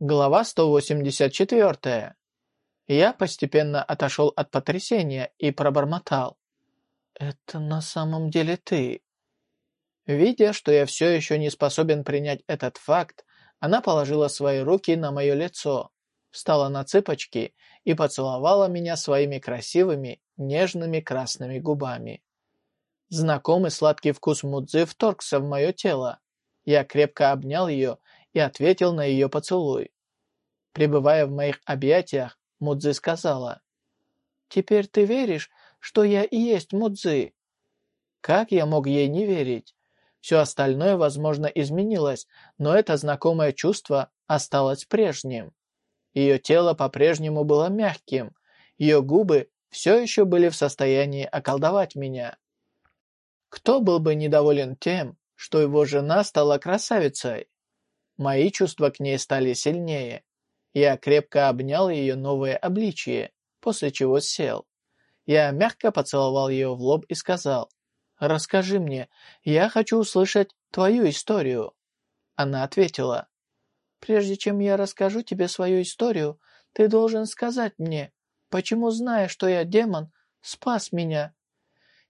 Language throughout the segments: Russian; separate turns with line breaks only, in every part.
Глава 184. Я постепенно отошел от потрясения и пробормотал. «Это на самом деле ты?» Видя, что я все еще не способен принять этот факт, она положила свои руки на мое лицо, встала на цыпочки и поцеловала меня своими красивыми, нежными красными губами. Знакомый сладкий вкус Мудзы вторгся в мое тело. Я крепко обнял ее и ответил на ее поцелуй. Пребывая в моих объятиях, Мудзи сказала, «Теперь ты веришь, что я и есть Мудзи?» Как я мог ей не верить? Все остальное, возможно, изменилось, но это знакомое чувство осталось прежним. Ее тело по-прежнему было мягким, ее губы все еще были в состоянии околдовать меня. Кто был бы недоволен тем, что его жена стала красавицей? Мои чувства к ней стали сильнее. Я крепко обнял ее новое обличие, после чего сел. Я мягко поцеловал ее в лоб и сказал, «Расскажи мне, я хочу услышать твою историю». Она ответила, «Прежде чем я расскажу тебе свою историю, ты должен сказать мне, почему, зная, что я демон, спас меня.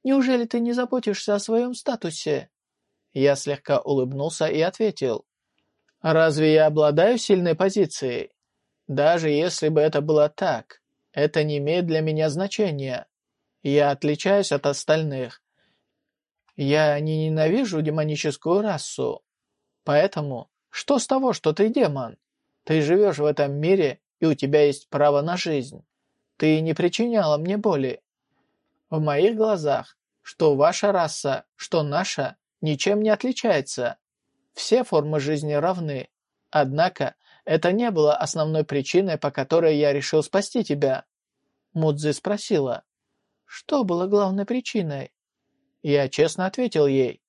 Неужели ты не заботишься о своем статусе?» Я слегка улыбнулся и ответил, «Разве я обладаю сильной позицией? Даже если бы это было так, это не имеет для меня значения. Я отличаюсь от остальных. Я не ненавижу демоническую расу. Поэтому, что с того, что ты демон? Ты живешь в этом мире, и у тебя есть право на жизнь. Ты не причиняла мне боли. В моих глазах, что ваша раса, что наша, ничем не отличается. Все формы жизни равны. Однако, это не было основной причиной, по которой я решил спасти тебя». Мудзи спросила. «Что было главной причиной?» Я честно ответил ей.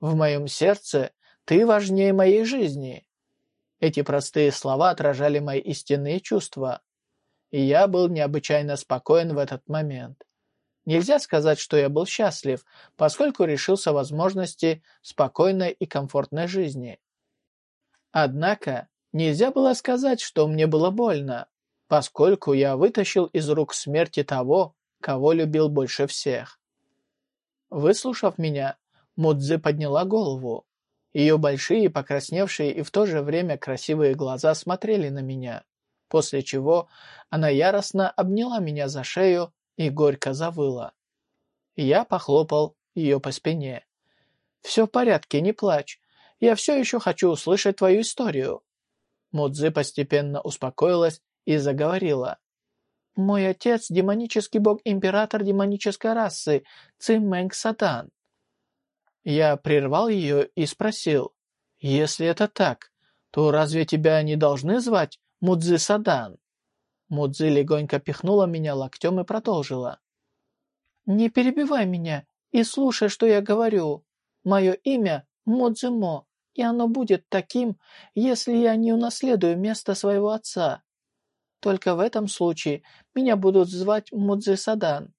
«В моем сердце ты важнее моей жизни». Эти простые слова отражали мои истинные чувства. И я был необычайно спокоен в этот момент. Нельзя сказать, что я был счастлив, поскольку решился возможности спокойной и комфортной жизни. Однако, Нельзя было сказать, что мне было больно, поскольку я вытащил из рук смерти того, кого любил больше всех. Выслушав меня, Мудзи подняла голову. Ее большие, покрасневшие и в то же время красивые глаза смотрели на меня, после чего она яростно обняла меня за шею и горько завыла. Я похлопал ее по спине. «Все в порядке, не плачь. Я все еще хочу услышать твою историю. Мудзи постепенно успокоилась и заговорила. «Мой отец – демонический бог-император демонической расы Цимэнг Сатан». Я прервал ее и спросил, «Если это так, то разве тебя не должны звать Мудзи Садан?» Мудзи легонько пихнула меня локтем и продолжила. «Не перебивай меня и слушай, что я говорю. Мое имя Мудзимо и оно будет таким, если я не унаследую место своего отца. Только в этом случае меня будут звать Мудзи Садан.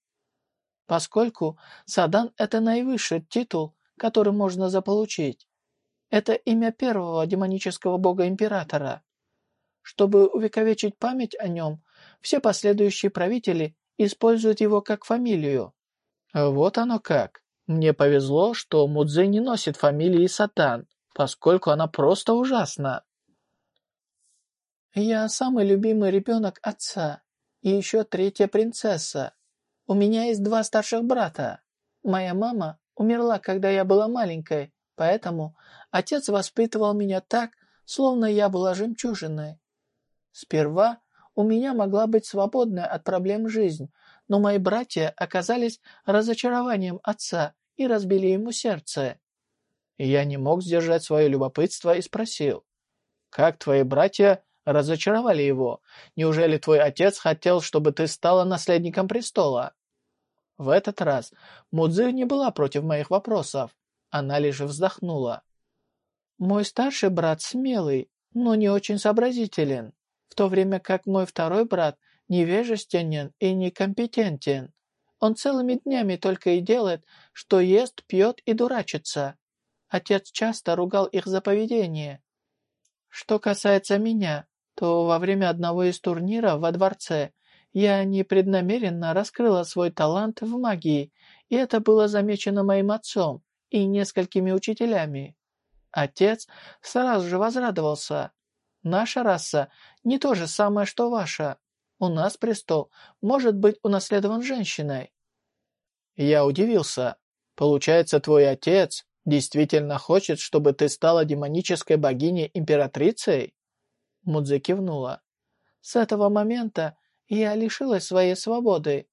Поскольку Садан – это наивысший титул, который можно заполучить. Это имя первого демонического бога-императора. Чтобы увековечить память о нем, все последующие правители используют его как фамилию. Вот оно как. Мне повезло, что Мудзи не носит фамилии Сатан, поскольку она просто ужасна. Я самый любимый ребенок отца и еще третья принцесса. У меня есть два старших брата. Моя мама умерла, когда я была маленькой, поэтому отец воспитывал меня так, словно я была жемчужиной. Сперва у меня могла быть свободная от проблем жизнь, но мои братья оказались разочарованием отца и разбили ему сердце. Я не мог сдержать свое любопытство и спросил. «Как твои братья разочаровали его? Неужели твой отец хотел, чтобы ты стала наследником престола?» В этот раз Мудзи не была против моих вопросов. Она лишь вздохнула. «Мой старший брат смелый, но не очень сообразителен, в то время как мой второй брат невежественен и некомпетентен. Он целыми днями только и делает, что ест, пьет и дурачится. Отец часто ругал их за поведение. Что касается меня, то во время одного из турниров во дворце я непреднамеренно раскрыла свой талант в магии, и это было замечено моим отцом и несколькими учителями. Отец сразу же возрадовался. Наша раса не то же самое, что ваша. У нас престол может быть унаследован женщиной. Я удивился. Получается, твой отец действительно хочет, чтобы ты стала демонической богиней-императрицей? Мудзе кивнула. С этого момента я лишилась своей свободы.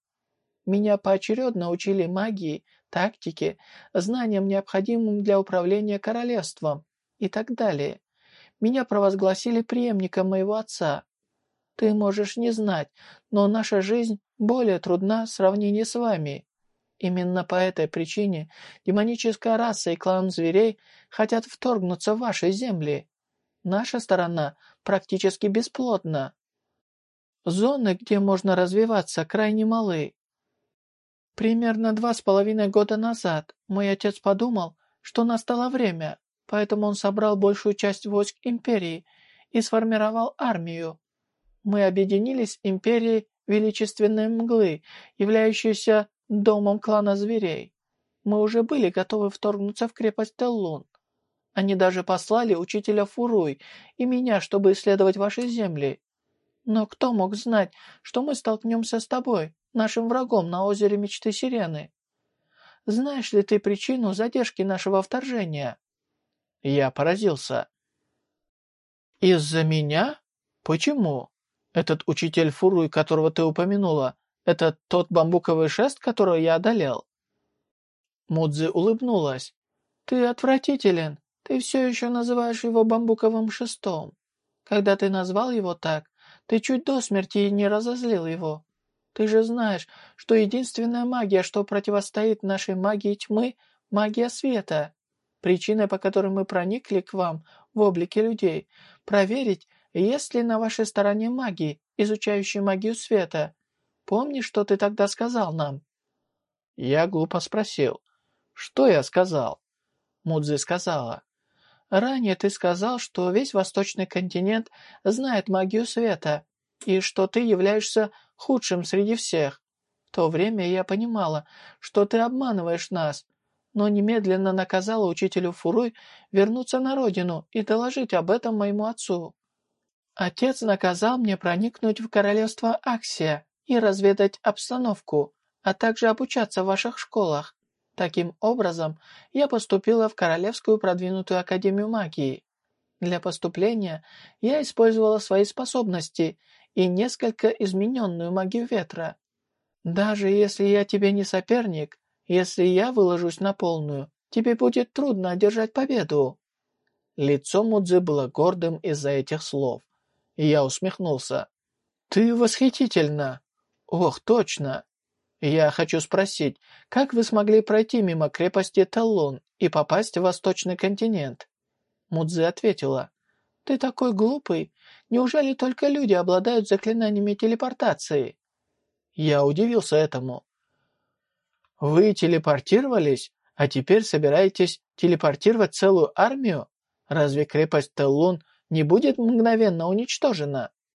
Меня поочередно учили магии, тактике, знаниям, необходимым для управления королевством и так далее. Меня провозгласили преемником моего отца. Ты можешь не знать, но наша жизнь более трудна в сравнении с вами. Именно по этой причине демоническая раса и клан зверей хотят вторгнуться в ваши земли. Наша сторона практически бесплодна. Зоны, где можно развиваться, крайне малы. Примерно два с половиной года назад мой отец подумал, что настало время, поэтому он собрал большую часть войск Империи и сформировал армию. Мы объединились с Империей Величественной Мглы, являющейся домом клана зверей. Мы уже были готовы вторгнуться в крепость Теллун. Они даже послали учителя Фуруй и меня, чтобы исследовать ваши земли. Но кто мог знать, что мы столкнемся с тобой, нашим врагом на озере Мечты Сирены? Знаешь ли ты причину задержки нашего вторжения?» Я поразился. «Из-за меня? Почему? Этот учитель Фуруй, которого ты упомянула, это тот бамбуковый шест, которого я одолел?» Мудзи улыбнулась. «Ты отвратителен. Ты все еще называешь его бамбуковым шестом. Когда ты назвал его так, ты чуть до смерти не разозлил его. Ты же знаешь, что единственная магия, что противостоит нашей магии тьмы – магия света. Причина, по которой мы проникли к вам в облике людей – проверить, есть ли на вашей стороне магии, изучающие магию света. Помнишь, что ты тогда сказал нам?» Я глупо спросил. «Что я сказал?» Мудзи сказала. Ранее ты сказал, что весь восточный континент знает магию света, и что ты являешься худшим среди всех. В то время я понимала, что ты обманываешь нас, но немедленно наказала учителю Фуруй вернуться на родину и доложить об этом моему отцу. Отец наказал мне проникнуть в королевство Аксия и разведать обстановку, а также обучаться в ваших школах. Таким образом, я поступила в Королевскую продвинутую академию магии. Для поступления я использовала свои способности и несколько измененную магию ветра. Даже если я тебе не соперник, если я выложусь на полную, тебе будет трудно одержать победу». Лицо Мудзи было гордым из-за этих слов, я усмехнулся. «Ты восхитительна! Ох, точно! «Я хочу спросить, как вы смогли пройти мимо крепости Таллон и попасть в Восточный континент?» Мудзи ответила, «Ты такой глупый. Неужели только люди обладают заклинаниями телепортации?» Я удивился этому. «Вы телепортировались, а теперь собираетесь телепортировать целую армию? Разве крепость Теллун не будет мгновенно уничтожена?»